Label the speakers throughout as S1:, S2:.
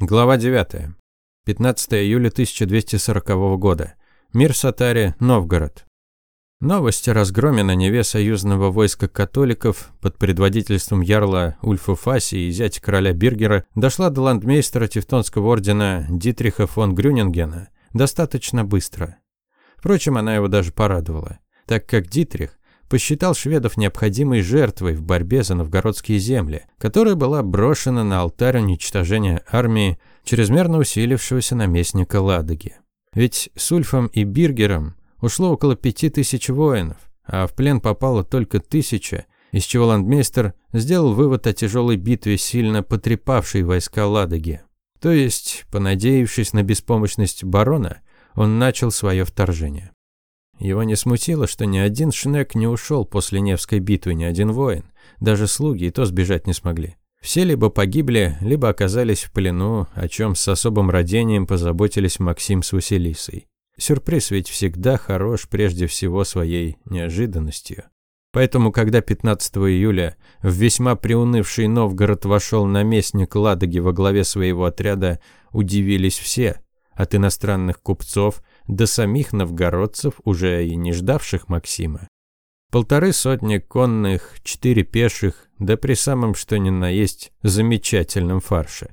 S1: Глава 9. 15 июля 1240 года. Мир Сатари, Новгород. О разгроме на Неве союзного войска католиков под предводительством ярла Ульфа Фаси и зятя короля Биргера дошла до ландмейстера Тевтонского ордена Дитриха фон Грюнингена достаточно быстро. Впрочем, она его даже порадовала, так как Дитрих посчитал шведов необходимой жертвой в борьбе за новгородские земли, которая была брошена на алтарь уничтожения армии чрезмерно усилившегося наместника Ладоги. Ведь с Ульфом и Биргером ушло около пяти тысяч воинов, а в плен попало только тысяча, из чего ландмейстер сделал вывод о тяжелой битве, сильно потрепавшей войска Ладоги. То есть, понадеявшись на беспомощность барона, он начал свое вторжение. Его не смутило, что ни один шнек не ушел после Невской битвы, ни один воин. Даже слуги и то сбежать не смогли. Все либо погибли, либо оказались в плену, о чем с особым родением позаботились Максим с Василисой. Сюрприз ведь всегда хорош прежде всего своей неожиданностью. Поэтому, когда 15 июля в весьма приунывший Новгород вошел наместник Ладоги во главе своего отряда, удивились все, от иностранных купцов до самих новгородцев, уже и не ждавших Максима. Полторы сотни конных, четыре пеших, да при самом что ни на есть замечательном фарше.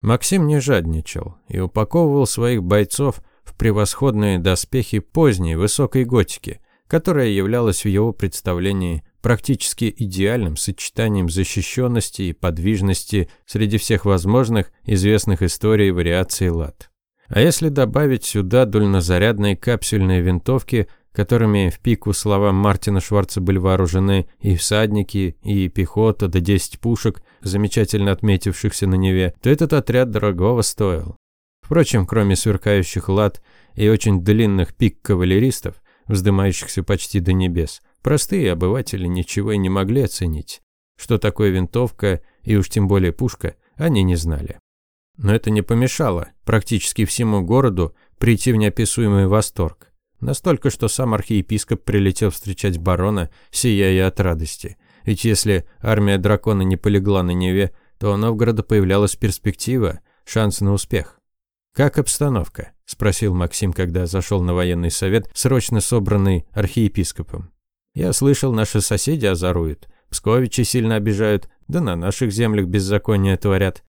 S1: Максим не жадничал и упаковывал своих бойцов в превосходные доспехи поздней высокой готики, которая являлась в его представлении практически идеальным сочетанием защищенности и подвижности среди всех возможных известных историй вариаций лад. А если добавить сюда дульнозарядные капсюльные винтовки, которыми в пику словам Мартина Шварца были вооружены и всадники, и пехота, до да 10 пушек, замечательно отметившихся на Неве, то этот отряд дорогого стоил. Впрочем, кроме сверкающих лад и очень длинных пик кавалеристов, вздымающихся почти до небес, простые обыватели ничего и не могли оценить. Что такое винтовка и уж тем более пушка, они не знали. Но это не помешало практически всему городу прийти в неописуемый восторг. Настолько, что сам архиепископ прилетел встречать барона, сияя от радости. Ведь если армия дракона не полегла на Неве, то у Новгорода появлялась перспектива, шанс на успех. «Как обстановка?» – спросил Максим, когда зашел на военный совет, срочно собранный архиепископом. «Я слышал, наши соседи озоруют. Псковичи сильно обижают, да на наших землях беззаконие творят.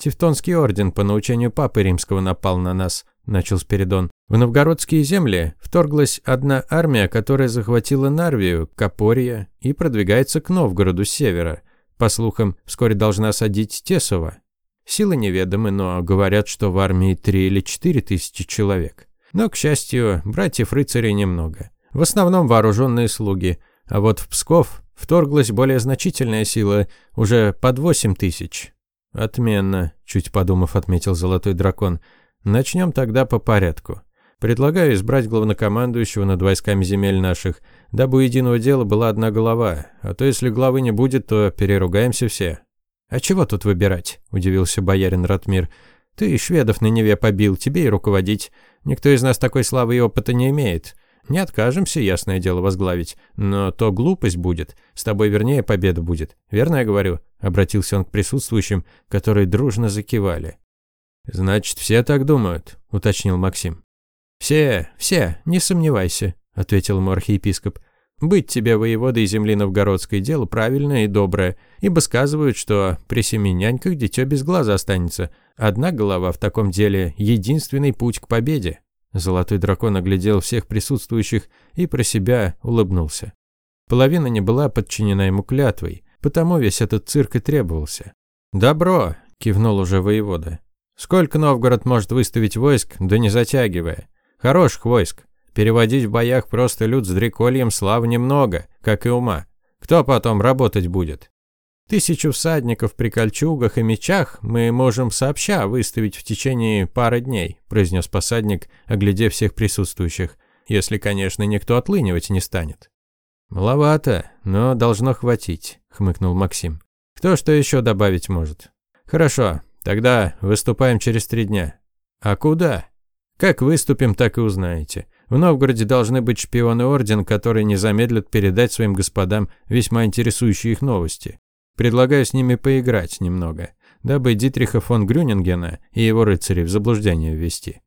S1: Тевтонский орден по научению Папы Римского напал на нас», – начал Спиридон. «В новгородские земли вторглась одна армия, которая захватила Нарвию, Капорья и продвигается к Новгороду с севера. По слухам, вскоре должна осадить Тесово. Силы неведомы, но говорят, что в армии три или четыре тысячи человек. Но, к счастью, братьев-рыцарей немного. В основном вооруженные слуги. А вот в Псков вторглась более значительная сила, уже под восемь тысяч. «Отменно», – чуть подумав, отметил Золотой Дракон. «Начнем тогда по порядку. Предлагаю избрать главнокомандующего над войсками земель наших, дабы у единого дела была одна голова, а то если главы не будет, то переругаемся все». «А чего тут выбирать?» – удивился боярин Ратмир. «Ты шведов на Неве побил, тебе и руководить. Никто из нас такой славы и опыта не имеет. Не откажемся, ясное дело, возглавить. Но то глупость будет. С тобой вернее победа будет. Верно я говорю?» Обратился он к присутствующим, которые дружно закивали. «Значит, все так думают?» – уточнил Максим. «Все, все, не сомневайся», – ответил ему архиепископ. «Быть тебе воеводой земли новгородской дело правильное и доброе, ибо сказывают, что при семи няньках дитё без глаза останется. Одна голова в таком деле – единственный путь к победе». Золотой дракон оглядел всех присутствующих и про себя улыбнулся. Половина не была подчинена ему клятвой, потому весь этот цирк и требовался. «Добро!» – кивнул уже воевода. «Сколько Новгород может выставить войск, да не затягивая? Хороших войск. Переводить в боях просто люд с дрекольем слав немного, как и ума. Кто потом работать будет? Тысячу всадников при кольчугах и мечах мы можем сообща выставить в течение пары дней», произнес посадник, оглядев всех присутствующих, если, конечно, никто отлынивать не станет. «Маловато, но должно хватить», — хмыкнул Максим. «Кто что еще добавить может?» «Хорошо, тогда выступаем через три дня». «А куда?» «Как выступим, так и узнаете. В Новгороде должны быть шпионы Орден, которые не замедлят передать своим господам весьма интересующие их новости. Предлагаю с ними поиграть немного. дабы Дитриха фон Грюнингена и его рыцарей в заблуждение ввести.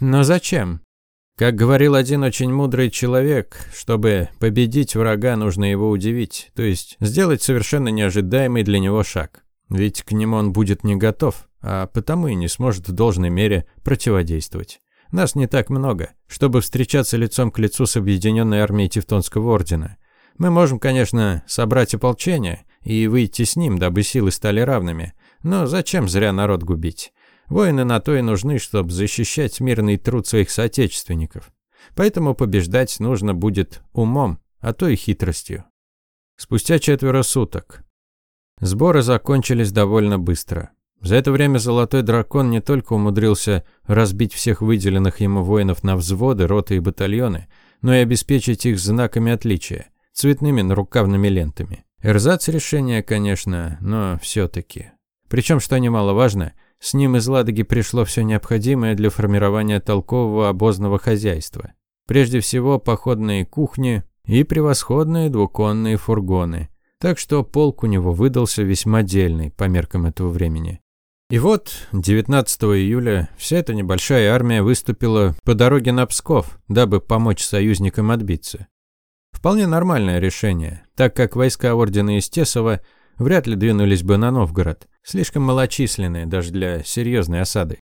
S1: Но зачем? Как говорил один очень мудрый человек, чтобы победить врага, нужно его удивить, то есть сделать совершенно неожидаемый для него шаг. Ведь к нему он будет не готов, а потому и не сможет в должной мере противодействовать. Нас не так много, чтобы встречаться лицом к лицу с объединенной армией Тевтонского ордена. Мы можем, конечно, собрать ополчение и выйти с ним, дабы силы стали равными, но зачем зря народ губить? Воины на то и нужны, чтобы защищать мирный труд своих соотечественников. Поэтому побеждать нужно будет умом, а то и хитростью. Спустя четверо суток. Сборы закончились довольно быстро. За это время Золотой Дракон не только умудрился разбить всех выделенных ему воинов на взводы, роты и батальоны, но и обеспечить их знаками отличия, цветными нарукавными лентами. Эрзац решение, конечно, но все-таки. Причем, что немаловажно, с ним из Ладоги пришло все необходимое для формирования толкового обозного хозяйства. Прежде всего, походные кухни и превосходные двуконные фургоны. Так что полк у него выдался весьма дельный по меркам этого времени. И вот 19 июля вся эта небольшая армия выступила по дороге на Псков, дабы помочь союзникам отбиться. Вполне нормальное решение, так как войска ордена Истесова вряд ли двинулись бы на Новгород, слишком малочисленные даже для серьезной осады.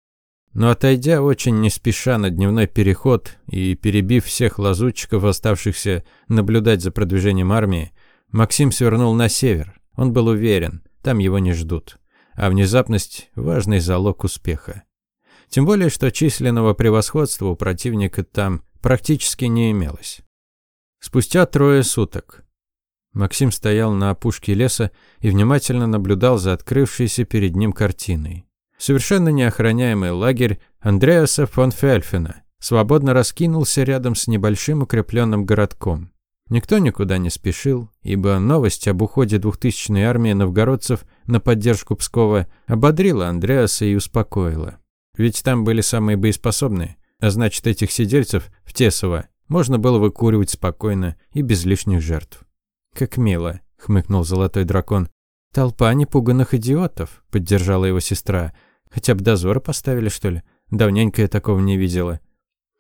S1: Но отойдя очень не спеша на дневной переход и перебив всех лазутчиков, оставшихся наблюдать за продвижением армии, Максим свернул на север. Он был уверен, там его не ждут а внезапность – важный залог успеха. Тем более, что численного превосходства у противника там практически не имелось. Спустя трое суток Максим стоял на опушке леса и внимательно наблюдал за открывшейся перед ним картиной. Совершенно неохраняемый лагерь Андреаса фон Фельфена свободно раскинулся рядом с небольшим укрепленным городком. Никто никуда не спешил, ибо новость об уходе двухтысячной армии новгородцев на поддержку Пскова ободрила Андреаса и успокоила. Ведь там были самые боеспособные, а значит, этих сидельцев в Тесово можно было выкуривать спокойно и без лишних жертв. «Как мило», — хмыкнул золотой дракон. «Толпа непуганных идиотов», — поддержала его сестра. «Хотя бы дозоры поставили, что ли? Давненько я такого не видела».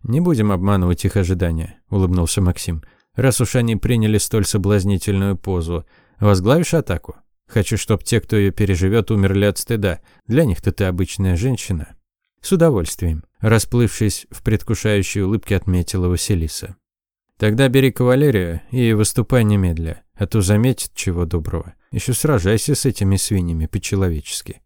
S1: «Не будем обманывать их ожидания», — улыбнулся Максим раз уж они приняли столь соблазнительную позу. Возглавишь атаку? Хочу, чтобы те, кто ее переживет, умерли от стыда. Для них-то ты обычная женщина. С удовольствием. Расплывшись в предвкушающей улыбке, отметила Василиса. Тогда бери кавалерию и выступай немедля, а то заметит чего доброго. Еще сражайся с этими свиньями по-человечески.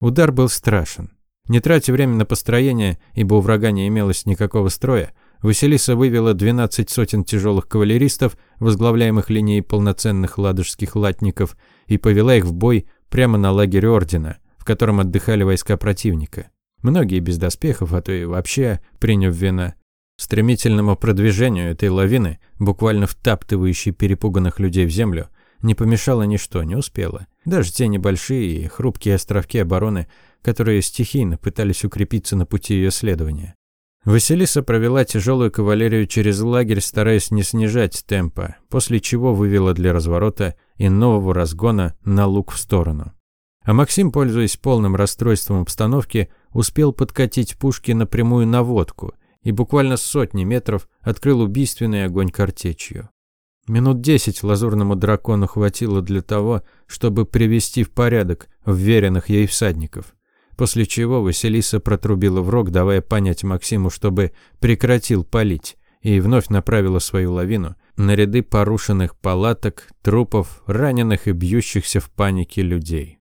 S1: Удар был страшен. Не тратя время на построение, ибо у врага не имелось никакого строя, Василиса вывела 12 сотен тяжелых кавалеристов, возглавляемых линией полноценных ладожских латников, и повела их в бой прямо на лагерь ордена, в котором отдыхали войска противника. Многие без доспехов, а то и вообще приняв вина. Стремительному продвижению этой лавины, буквально втаптывающей перепуганных людей в землю, не помешало ничто, не успело. Даже те небольшие и хрупкие островки обороны, которые стихийно пытались укрепиться на пути ее следования. Василиса провела тяжелую кавалерию через лагерь, стараясь не снижать темпа, после чего вывела для разворота и нового разгона на луг в сторону. А Максим, пользуясь полным расстройством обстановки, успел подкатить пушки напрямую на водку и буквально с сотни метров открыл убийственный огонь картечью. Минут десять лазурному дракону хватило для того, чтобы привести в порядок вверенных ей всадников после чего Василиса протрубила в рог, давая понять Максиму, чтобы прекратил палить, и вновь направила свою лавину на ряды порушенных палаток, трупов, раненых и бьющихся в панике людей.